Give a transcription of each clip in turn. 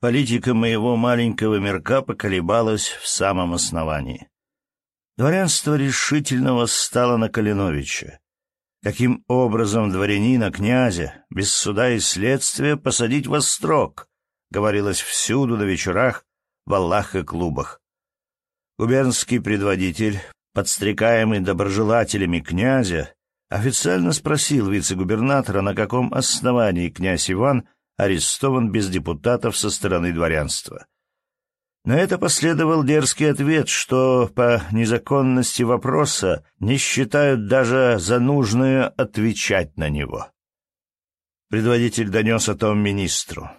Политика моего маленького мирка поколебалась в самом основании. Дворянство решительно восстало на Калиновича. Каким образом дворянина, князя, без суда и следствия посадить во строк, говорилось всюду на вечерах, в Аллах и клубах. Губернский предводитель, подстрекаемый доброжелателями князя, официально спросил вице-губернатора, на каком основании князь Иван арестован без депутатов со стороны дворянства. На это последовал дерзкий ответ, что по незаконности вопроса не считают даже за нужное отвечать на него. Предводитель донес о том министру.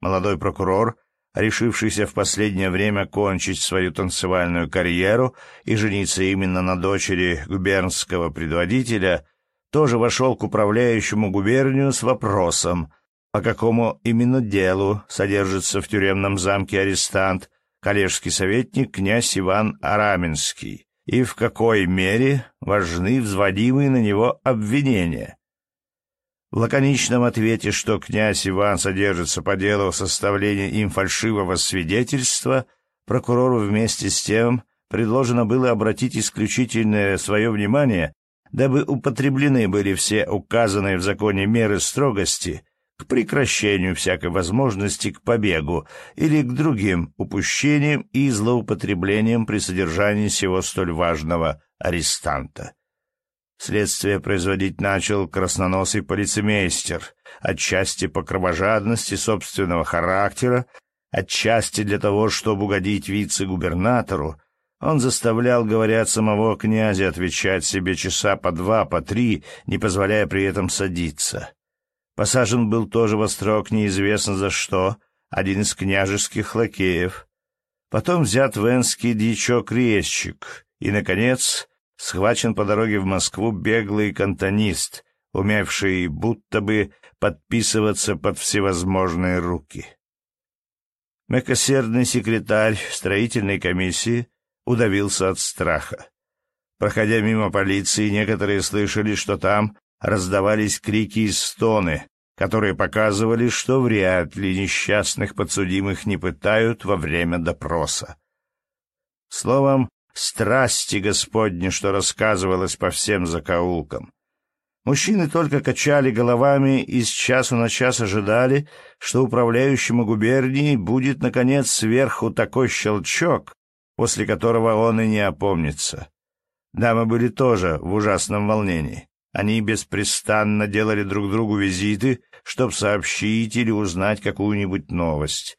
Молодой прокурор, решившийся в последнее время кончить свою танцевальную карьеру и жениться именно на дочери губернского предводителя, тоже вошел к управляющему губернию с вопросом, по какому именно делу содержится в тюремном замке арестант, коллежский советник князь Иван Араменский, и в какой мере важны взводимые на него обвинения. В лаконичном ответе, что князь Иван содержится по делу составления им фальшивого свидетельства, прокурору вместе с тем предложено было обратить исключительное свое внимание, дабы употреблены были все указанные в законе меры строгости к прекращению всякой возможности к побегу или к другим упущениям и злоупотреблениям при содержании всего столь важного арестанта. Следствие производить начал красноносый полицемейстер, отчасти по кровожадности собственного характера, отчасти для того, чтобы угодить вице-губернатору, он заставлял, говорят, самого князя отвечать себе часа по два, по три, не позволяя при этом садиться. Посажен был тоже во строк неизвестно за что, один из княжеских лакеев. Потом взят венский дьячок-резчик. И, наконец, схвачен по дороге в Москву беглый кантонист, умевший будто бы подписываться под всевозможные руки. Мягкосердный секретарь строительной комиссии удавился от страха. Проходя мимо полиции, некоторые слышали, что там раздавались крики и стоны, которые показывали, что вряд ли несчастных подсудимых не пытают во время допроса. Словом, страсти Господни, что рассказывалось по всем закоулкам. Мужчины только качали головами и с часу на час ожидали, что управляющему губернией будет, наконец, сверху такой щелчок, после которого он и не опомнится. Дамы были тоже в ужасном волнении. Они беспрестанно делали друг другу визиты, чтобы сообщить или узнать какую-нибудь новость.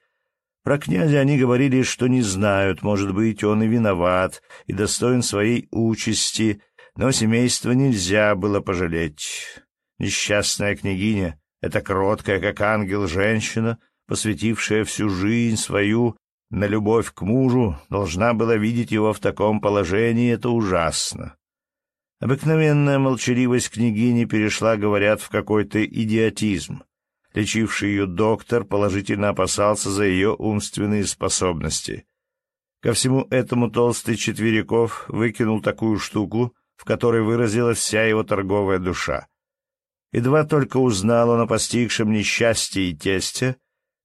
Про князя они говорили, что не знают, может быть, он и виноват, и достоин своей участи, но семейство нельзя было пожалеть. Несчастная княгиня — это кроткая, как ангел, женщина, посвятившая всю жизнь свою на любовь к мужу, должна была видеть его в таком положении, это ужасно. Обыкновенная молчаливость княгини перешла, говорят, в какой-то идиотизм. Лечивший ее доктор положительно опасался за ее умственные способности. Ко всему этому толстый Четверяков выкинул такую штуку, в которой выразилась вся его торговая душа. Едва только узнал он о постигшем несчастье и тесте,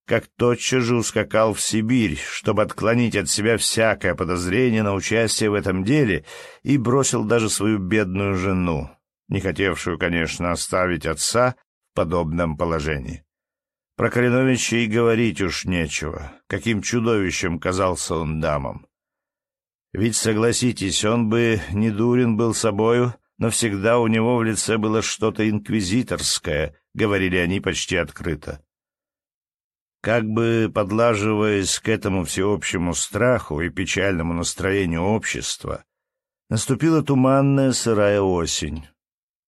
как тотчас же ускакал в Сибирь, чтобы отклонить от себя всякое подозрение на участие в этом деле, и бросил даже свою бедную жену, не хотевшую, конечно, оставить отца в подобном положении. Про Калиновича и говорить уж нечего, каким чудовищем казался он дамам. Ведь, согласитесь, он бы не дурен был собою, но всегда у него в лице было что-то инквизиторское, говорили они почти открыто. Как бы подлаживаясь к этому всеобщему страху и печальному настроению общества, наступила туманная сырая осень.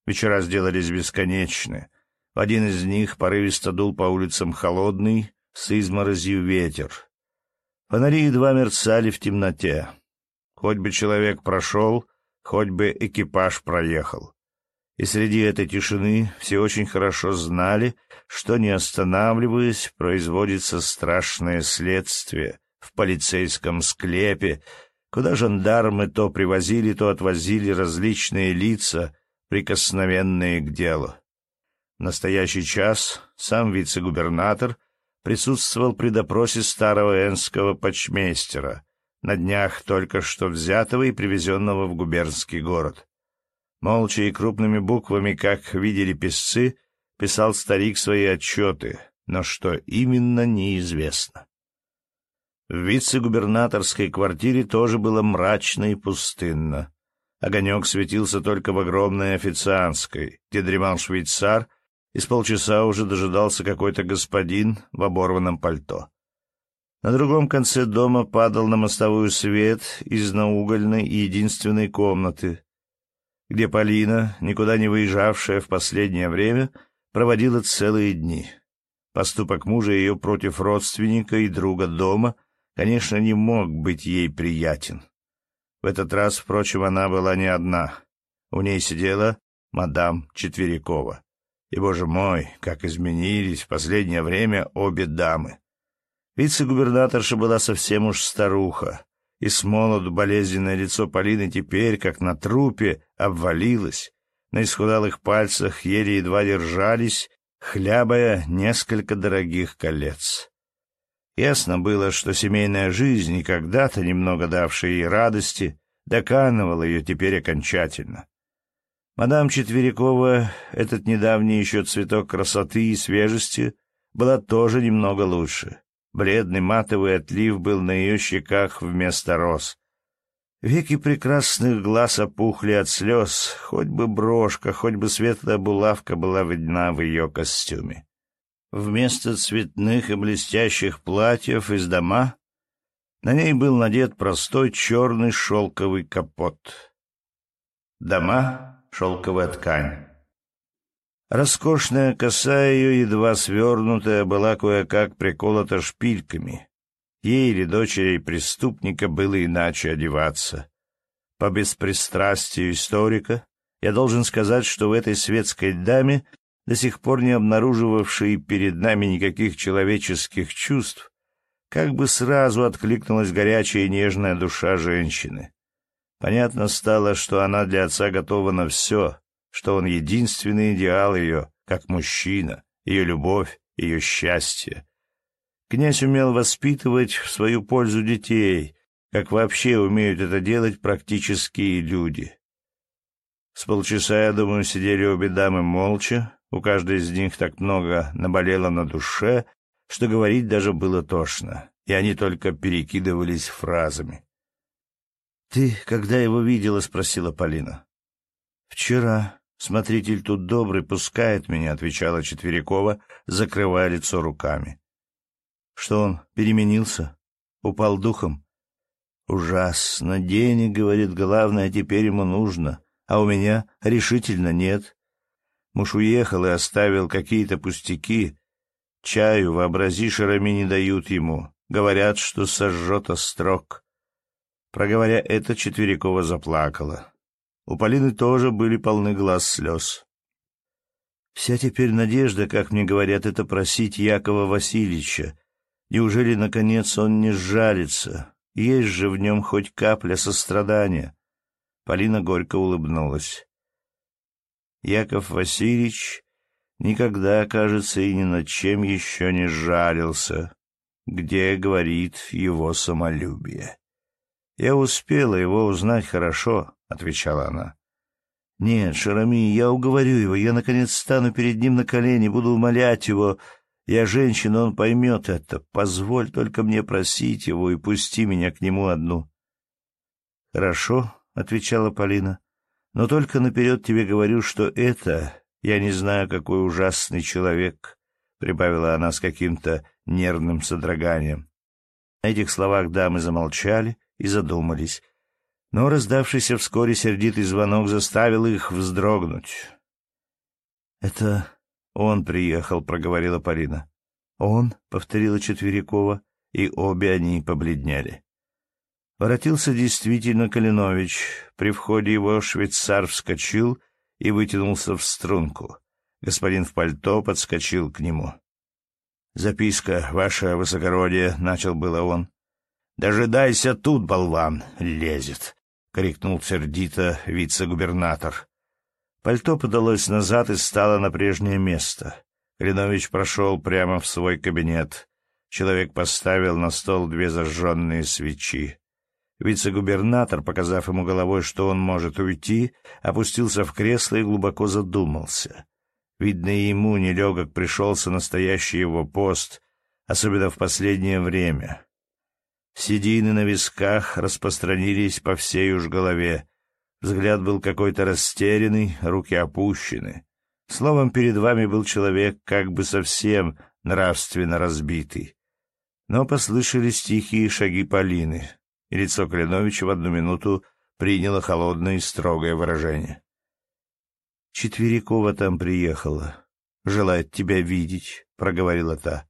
Вечера сделались бесконечны. В один из них порывисто дул по улицам холодный, с изморозью ветер. Фонари едва мерцали в темноте. Хоть бы человек прошел, хоть бы экипаж проехал. И среди этой тишины все очень хорошо знали, что, не останавливаясь, производится страшное следствие в полицейском склепе, куда жандармы то привозили, то отвозили различные лица, прикосновенные к делу. В настоящий час сам вице-губернатор присутствовал при допросе старого энского почмейстера, на днях только что взятого и привезенного в губернский город. Молча и крупными буквами, как видели писцы, писал старик свои отчеты, но что именно, неизвестно. В вице-губернаторской квартире тоже было мрачно и пустынно. Огонек светился только в огромной официантской, где дремал швейцар, и с полчаса уже дожидался какой-то господин в оборванном пальто. На другом конце дома падал на мостовую свет из наугольной и единственной комнаты, где Полина, никуда не выезжавшая в последнее время, проводила целые дни. Поступок мужа ее против родственника и друга дома, конечно, не мог быть ей приятен. В этот раз, впрочем, она была не одна. У ней сидела мадам Четверякова. И, боже мой, как изменились в последнее время обе дамы. Вице-губернаторша была совсем уж старуха, и с молоду болезненное лицо Полины теперь, как на трупе, обвалилось. На исхудалых пальцах еле едва держались, хлябая несколько дорогих колец. Ясно было, что семейная жизнь, когда-то немного давшая ей радости, доканывала ее теперь окончательно. Мадам Четверякова, этот недавний еще цветок красоты и свежести, была тоже немного лучше. Бледный матовый отлив был на ее щеках вместо роз. Веки прекрасных глаз опухли от слез, хоть бы брошка, хоть бы светлая булавка была видна в ее костюме. Вместо цветных и блестящих платьев из дома на ней был надет простой черный шелковый капот. Дома — шелковая ткань. Роскошная коса ее, едва свернутая, была кое-как приколота шпильками. Ей или дочери преступника было иначе одеваться. По беспристрастию историка я должен сказать, что в этой светской даме, до сих пор не обнаруживавшей перед нами никаких человеческих чувств, как бы сразу откликнулась горячая и нежная душа женщины. Понятно стало, что она для отца готова на все, что он единственный идеал ее, как мужчина, ее любовь, ее счастье. Князь умел воспитывать в свою пользу детей, как вообще умеют это делать практические люди. С полчаса, я думаю, сидели обе дамы молча, у каждой из них так много наболело на душе, что говорить даже было тошно, и они только перекидывались фразами. — Ты когда его видела? — спросила Полина. — Вчера. «Смотритель тут добрый, пускает меня», — отвечала Четверякова, закрывая лицо руками. «Что он, переменился? Упал духом?» «Ужасно. Денег, — говорит, — главное, теперь ему нужно, а у меня решительно нет. Муж уехал и оставил какие-то пустяки. Чаю, вообрази, шарами не дают ему. Говорят, что сожжет острог». Проговоря это, Четверякова заплакала. У Полины тоже были полны глаз слез. Вся теперь надежда, как мне говорят, это просить Якова Васильевича. Неужели, наконец, он не сжалится? Есть же в нем хоть капля сострадания. Полина горько улыбнулась. Яков Васильевич никогда, кажется, и ни над чем еще не жалился, где, говорит, его самолюбие. Я успела его узнать хорошо, — отвечала она. «Нет, Шарами, я уговорю его. Я, наконец, стану перед ним на колени, буду умолять его. Я женщина, он поймет это. Позволь только мне просить его и пусти меня к нему одну». «Хорошо», — отвечала Полина. «Но только наперед тебе говорю, что это... Я не знаю, какой ужасный человек», — прибавила она с каким-то нервным содроганием. На этих словах дамы замолчали и задумались но раздавшийся вскоре сердитый звонок заставил их вздрогнуть. — Это он приехал, — проговорила Полина. — Он, — повторила Четверякова, и обе они побледнели. Воротился действительно Калинович. При входе его швейцар вскочил и вытянулся в струнку. Господин в пальто подскочил к нему. — Записка, ваше высокородие, — начал было он. — Дожидайся тут, болван, лезет. — крикнул сердито вице-губернатор. Пальто подалось назад и стало на прежнее место. Калинович прошел прямо в свой кабинет. Человек поставил на стол две зажженные свечи. Вице-губернатор, показав ему головой, что он может уйти, опустился в кресло и глубоко задумался. Видно, ему нелегок пришелся настоящий его пост, особенно в последнее время. Седины на висках распространились по всей уж голове. Взгляд был какой-то растерянный, руки опущены. Словом, перед вами был человек как бы совсем нравственно разбитый. Но послышались тихие шаги Полины, и лицо Калиновича в одну минуту приняло холодное и строгое выражение. «Четверякова там приехала. Желает тебя видеть», — проговорила та.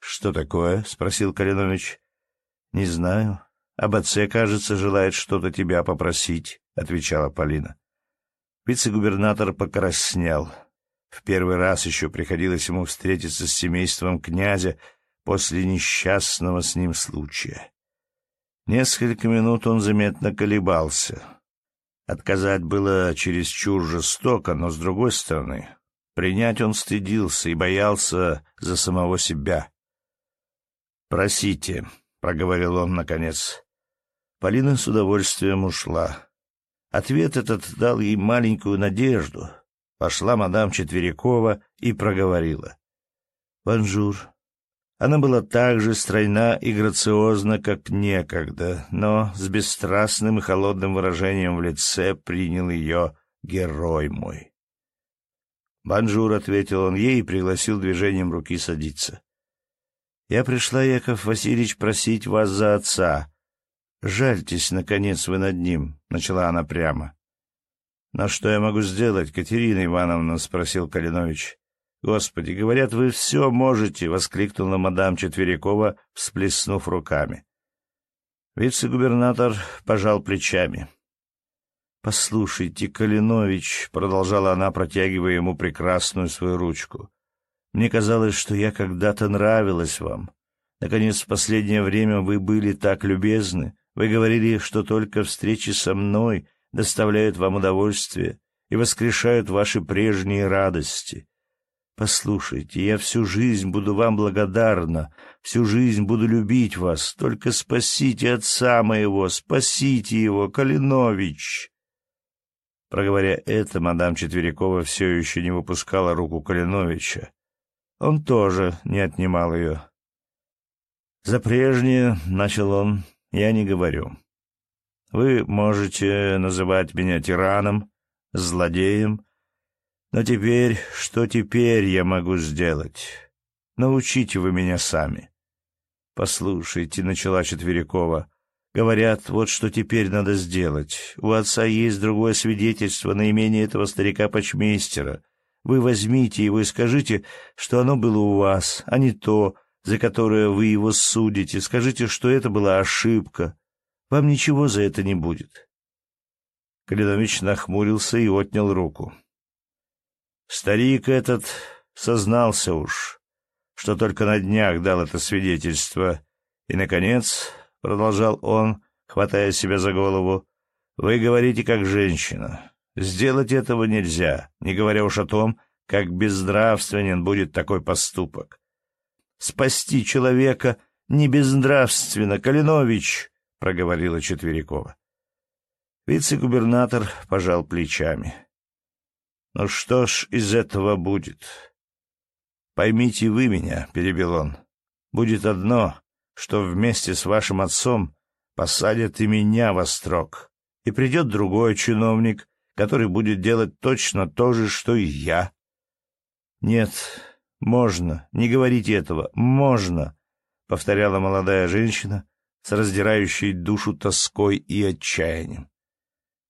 «Что такое?» — спросил Калинович. «Не знаю. Об отце, кажется, желает что-то тебя попросить», — отвечала Полина. Вице-губернатор покраснел. В первый раз еще приходилось ему встретиться с семейством князя после несчастного с ним случая. Несколько минут он заметно колебался. Отказать было чересчур жестоко, но, с другой стороны, принять он стыдился и боялся за самого себя. «Просите», — проговорил он наконец. Полина с удовольствием ушла. Ответ этот дал ей маленькую надежду. Вошла мадам Четверякова и проговорила. «Bonjour». Она была так же стройна и грациозна, как некогда, но с бесстрастным и холодным выражением в лице принял ее герой мой. «Bonjour», — ответил он ей и пригласил движением руки садиться. «Я пришла, Яков Васильевич, просить вас за отца. Сжальтесь, наконец, вы над ним», — начала она прямо. «Но что я могу сделать, Катерина Ивановна?» — спросил Калинович. «Господи, говорят, вы все можете!» — воскликнула мадам Четверякова, всплеснув руками. Вице-губернатор пожал плечами. «Послушайте, Калинович», — продолжала она, протягивая ему прекрасную свою ручку, — «мне казалось, что я когда-то нравилась вам. Наконец, в последнее время вы были так любезны. Вы говорили, что только встречи со мной доставляют вам удовольствие и воскрешают ваши прежние радости. Послушайте, я всю жизнь буду вам благодарна, всю жизнь буду любить вас. Только спасите отца моего, спасите его, Калинович!» Проговоря это, мадам Четверякова все еще не выпускала руку Калиновича. Он тоже не отнимал ее. «За прежнее, — начал он, — я не говорю. Вы можете называть меня тираном, злодеем, но теперь, что теперь я могу сделать? Научите вы меня сами. Послушайте, — начала Четверякова, — говорят, вот что теперь надо сделать. У отца есть другое свидетельство на имение этого старика-почмейстера. Вы возьмите его и скажите, что оно было у вас, а не то, за которое вы его судите. Скажите, что это была ошибка, вам ничего за это не будет. Калинович нахмурился и отнял руку. Старик этот сознался уж, что только на днях дал это свидетельство. И, наконец, — продолжал он, хватая себя за голову, — вы говорите как женщина. Сделать этого нельзя, не говоря уж о том, как безнравственен будет такой поступок. Спасти человека не безнравственно, Калинович, — проговорила Четверякова. Вице-губернатор пожал плечами. «Ну что ж из этого будет?» «Поймите вы меня», — перебил он. «Будет одно, что вместе с вашим отцом посадят и меня во строк, и придет другой чиновник, который будет делать точно то же, что и я». «Нет, можно, не говорите этого, можно», — повторяла молодая женщина, с раздирающей душу тоской и отчаянием.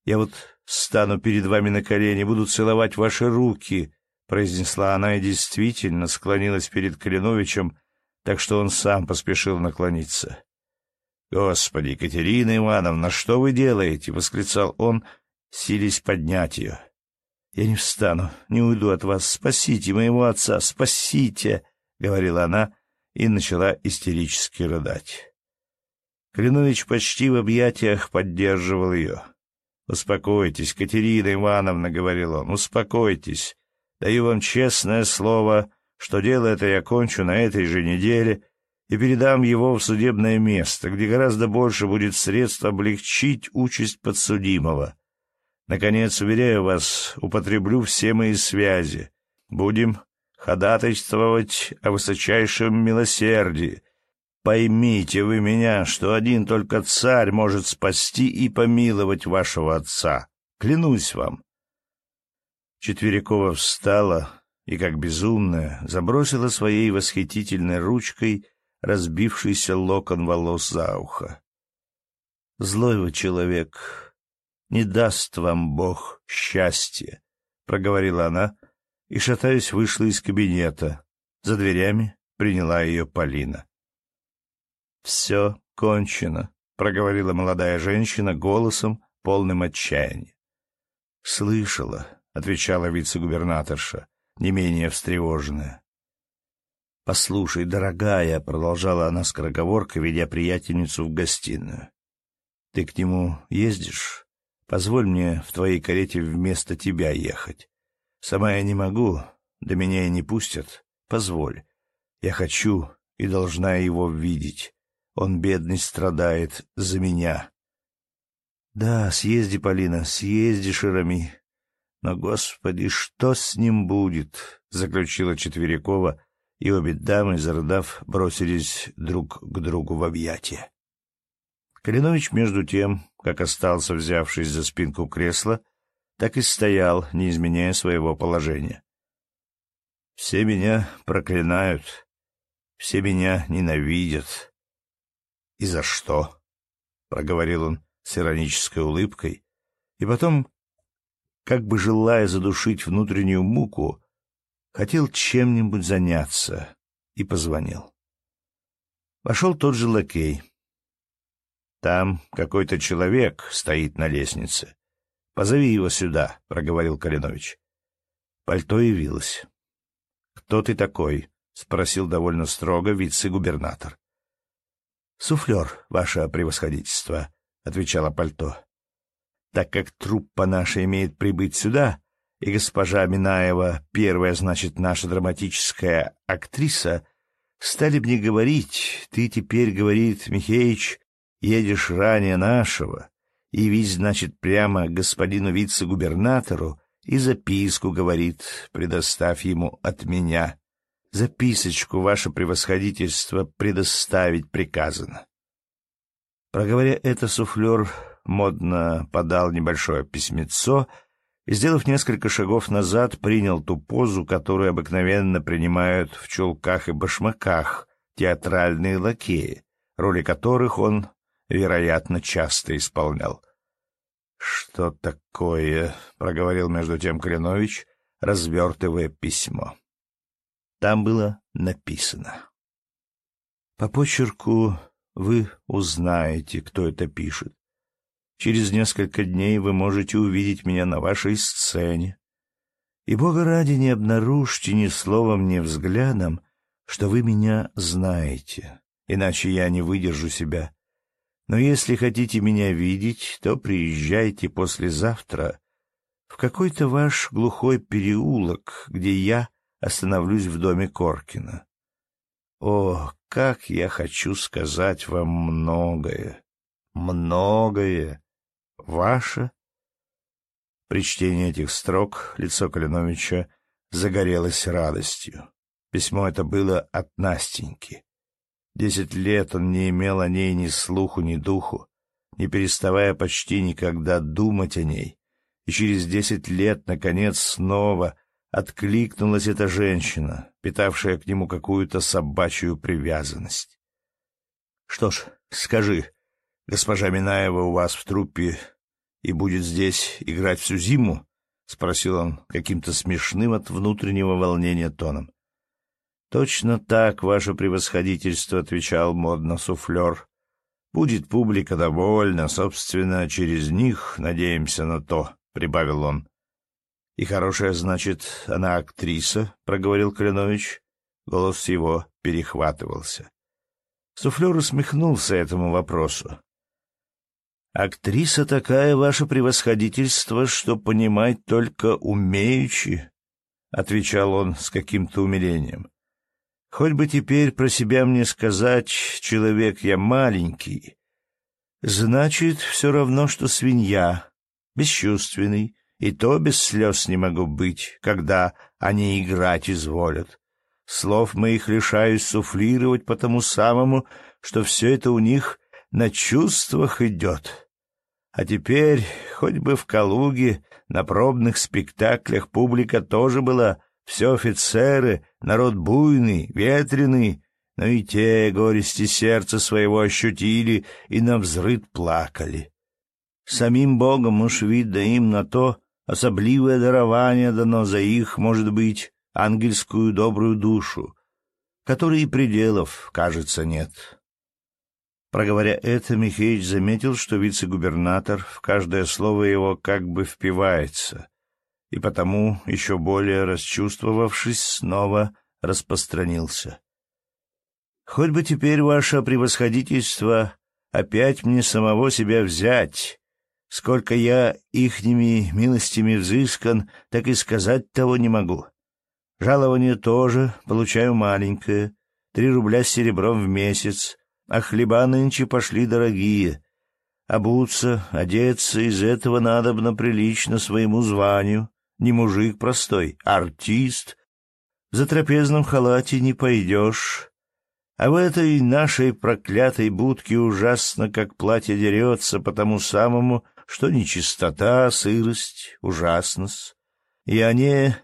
«Я вот стану перед вами на колени, буду целовать ваши руки», — произнесла она и действительно склонилась перед Калиновичем, так что он сам поспешил наклониться. «Господи, Екатерина Ивановна, что вы делаете?» — восклицал он, сились поднять ее. «Я не встану, не уйду от вас. Спасите моего отца, спасите!» — говорила она и начала истерически рыдать. Калинович почти в объятиях поддерживал ее. «Успокойтесь, Катерина Ивановна», — говорил он, — «успокойтесь. Даю вам честное слово, что дело это я кончу на этой же неделе, и передам его в судебное место, где гораздо больше будет средств облегчить участь подсудимого. Наконец, уверяю вас, употреблю все мои связи. Будем ходатайствовать о высочайшем милосердии. Поймите вы меня, что один только царь может спасти и помиловать вашего отца. Клянусь вам. Четверякова встала и, как безумная, забросила своей восхитительной ручкой разбившийся локон волос за ухо. «Злой вы человек, не даст вам Бог счастья», — проговорила она, и, шатаясь, вышла из кабинета. За дверями приняла ее Полина. «Все кончено», — проговорила молодая женщина голосом, полным отчаяния. «Слышала», — отвечала вице-губернаторша, не менее встревоженная. «Послушай, дорогая», — продолжала она скороговоркой, ведя приятельницу в гостиную. «Ты к нему ездишь? Позволь мне в твоей карете вместо тебя ехать. Сама я не могу, да меня и не пустят. Позволь. Я хочу и должна его видеть. Он, бедный, страдает за меня». «Да, съезди, Полина, съезди, Шерами. Но, Господи, что с ним будет?» — заключила Четверякова, и обе дамы, зарыдав, бросились друг к другу в объятия. Калинович, между тем, как остался, взявшись за спинку кресла, так и стоял, не изменяя своего положения. «Все меня проклинают, все меня ненавидят. И за что?» — проговорил он с иронической улыбкой, и потом, как бы желая задушить внутреннюю муку, Хотел чем-нибудь заняться и позвонил. Вошел тот же лакей. «Там какой-то человек стоит на лестнице. Позови его сюда», — проговорил Калинович. Пальто явилось. «Кто ты такой?» — спросил довольно строго вице-губернатор. «Суфлер, ваше превосходительство», — отвечало пальто. «Так как труппа наша имеет прибыть сюда, и госпожа Минаева, первая, значит, наша драматическая актриса, стали мне говорить, ты теперь, говорит Михеич, едешь ранее нашего, и ведь, значит, прямо господину вице-губернатору и записку, говорит, предоставь ему от меня. Записочку, ваше превосходительство, предоставить приказано. Проговоря это, суфлер модно подал небольшое письмецо — и, сделав несколько шагов назад, принял ту позу, которую обыкновенно принимают в чулках и башмаках театральные лакеи, роли которых он, вероятно, часто исполнял. «Что такое?» — проговорил между тем Калинович, развертывая письмо. Там было написано. «По почерку вы узнаете, кто это пишет. Через несколько дней вы можете увидеть меня на вашей сцене. И, Бога ради, не обнаружьте ни словом, ни взглядом, что вы меня знаете, иначе я не выдержу себя. Но если хотите меня видеть, то приезжайте послезавтра в какой-то ваш глухой переулок, где я остановлюсь в доме Коркина. О, как я хочу сказать вам многое, многое! Ваше? При чтении этих строк лицо Калиновича загорелось радостью. Письмо это было от Настеньки. Десять лет он не имел о ней ни слуху, ни духу, не переставая почти никогда думать о ней. И через десять лет, наконец, снова откликнулась эта женщина, питавшая к нему какую-то собачью привязанность. — Что ж, скажи, госпожа Минаева у вас в труппе и будет здесь играть всю зиму? — спросил он каким-то смешным от внутреннего волнения тоном. — Точно так, ваше превосходительство, — отвечал модно суфлер. — Будет публика довольна, собственно, через них надеемся на то, — прибавил он. — И хорошая, значит, она актриса, — проговорил Калинович. Голос его перехватывался. Суфлер усмехнулся этому вопросу. Актриса такая, ваше превосходительство, что понимать только умеючи, — отвечал он с каким-то умилением. Хоть бы теперь про себя мне сказать, человек я маленький, значит, все равно, что свинья, бесчувственный, и то без слез не могу быть, когда они играть изволят. Слов моих лишаюсь суфлировать по тому самому, что все это у них на чувствах идет. А теперь, хоть бы в Калуге, на пробных спектаклях публика тоже была, все офицеры, народ буйный, ветреный, но и те горести сердца своего ощутили и навзрыд плакали. Самим Богом уж видно им на то особливое дарование дано за их, может быть, ангельскую добрую душу, которой и пределов, кажется, нет. Проговоря это, Михеич заметил, что вице-губернатор в каждое слово его как бы впивается, и потому, еще более расчувствовавшись, снова распространился. «Хоть бы теперь ваше превосходительство опять мне самого себя взять, сколько я ихними милостями взыскан, так и сказать того не могу. Жалование тоже получаю маленькое, три рубля с серебром в месяц, а хлеба нынче пошли дорогие. Обуться, одеться из этого надобно прилично своему званию. Не мужик простой, а артист. За трапезном халате не пойдешь. А в этой нашей проклятой будке ужасно, как платье дерется по тому самому, что нечистота, сырость, ужасность. И они,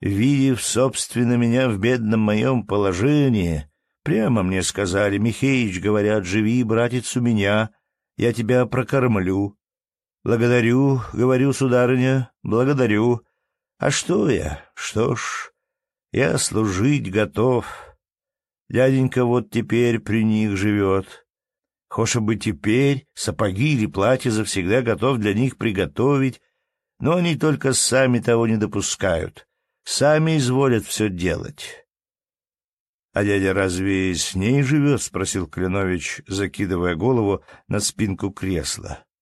видев, собственно, меня в бедном моем положении, Прямо мне сказали, Михеич, говорят, живи, братец, у меня, я тебя прокормлю. Благодарю, говорю, сударыня, благодарю. А что я? Что ж, я служить готов. Дяденька вот теперь при них живет. Хоша бы теперь сапоги или платье завсегда готов для них приготовить, но они только сами того не допускают, сами изволят все делать. — А дядя разве с ней живет? — спросил Клянович, закидывая голову на спинку кресла. —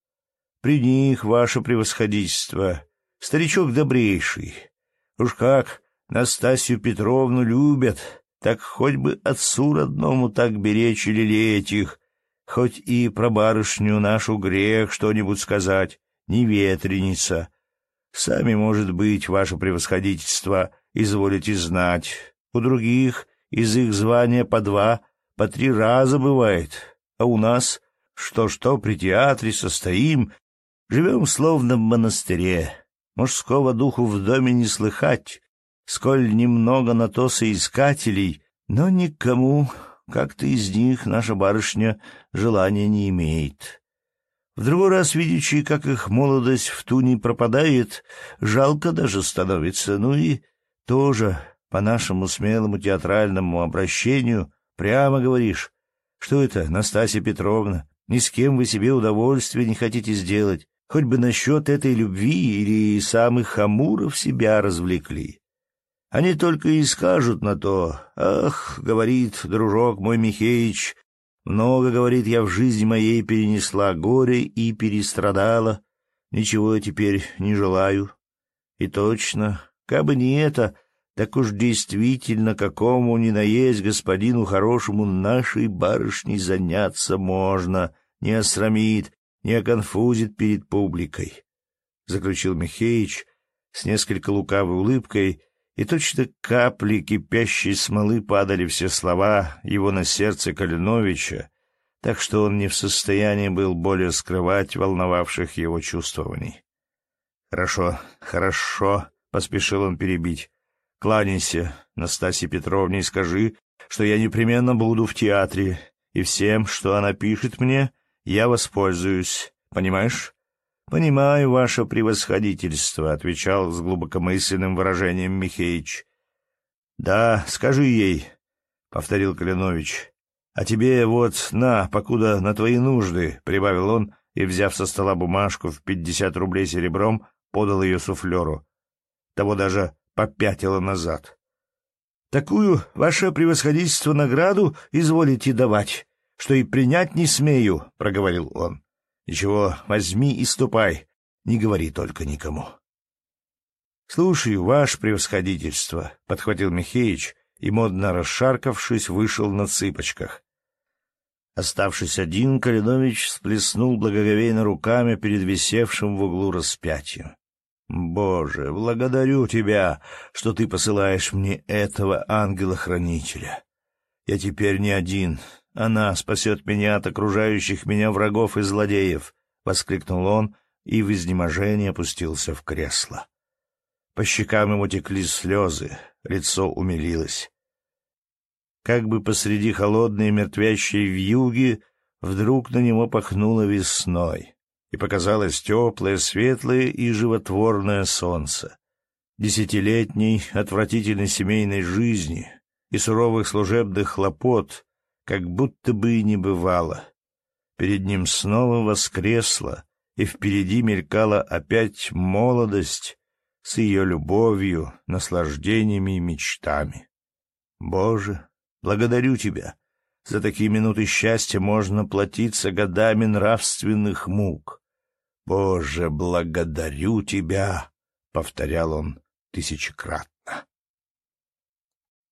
При них, ваше превосходительство, старичок добрейший. Уж как Настасью Петровну любят, так хоть бы отцу родному так беречь или лелеять их, хоть и про барышню нашу грех что-нибудь сказать, не ветреница. Сами, может быть, ваше превосходительство, изволите знать. У других из их звания по два, по три раза бывает. А у нас что-что при театре состоим, живем словно в монастыре. Мужского духу в доме не слыхать, сколь немного на то соискателей, но никому, как-то из них наша барышня желания не имеет. В другой раз, видячи, как их молодость в туне пропадает, жалко даже становится, ну и тоже по нашему смелому театральному обращению прямо говоришь, что это, Настасья Петровна, ни с кем вы себе удовольствия не хотите сделать, хоть бы насчет этой любви или самых амуров себя развлекли. Они только и скажут на то, «Ах, — говорит дружок мой Михеич, — много, говорит, я в жизни моей перенесла горе и перестрадала, ничего теперь не желаю». И точно, как бы не это, так уж действительно какому ни наесть господину хорошему нашей барышней заняться можно, не осрамит, не оконфузит перед публикой, — заключил Михеич с несколько лукавой улыбкой, и точно капли кипящей смолы падали все слова его на сердце Калиновича, так что он не в состоянии был более скрывать волновавших его чувствований. — Хорошо, хорошо, — поспешил он перебить. Кланяйся Настасье Петровне и скажи, что я непременно буду в театре, и всем, что она пишет мне, я воспользуюсь. Понимаешь? Понимаю, ваше превосходительство, отвечал с глубокомысленным выражением Михеич. Да, скажи ей, повторил Калинович. А тебе вот на, покуда на твои нужды, прибавил он и, взяв со стола бумажку в пятьдесят рублей серебром, подал ее суфлеру. Того даже попятила назад. «Такую, ваше превосходительство, награду изволите давать, что и принять не смею», — проговорил он. «Ничего, возьми и ступай, не говори только никому». «Слушаю, ваше превосходительство», — подхватил Михеич и, модно расшаркавшись, вышел на цыпочках. Оставшись один, Калинович сплеснул благоговейно руками перед висевшим в углу распятием. «Боже, благодарю тебя, что ты посылаешь мне этого ангела-хранителя. Я теперь не один. Она спасет меня от окружающих меня врагов и злодеев», — воскликнул он и в изнеможении опустился в кресло. По щекам ему текли слезы, лицо умилилось. Как бы посреди холодной мертвящей вьюги вдруг на него пахнуло весной, и показалось теплое, светлое и животворное солнце. Десятилетней отвратительной семейной жизни и суровых служебных хлопот как будто бы и не бывало. Перед ним снова воскресла, и впереди мелькала опять молодость, с ее любовью, наслаждениями и мечтами. Боже, благодарю Тебя. За такие минуты счастья можно платиться годами нравственных мук. Боже, благодарю Тебя, — повторял он тысячекрат.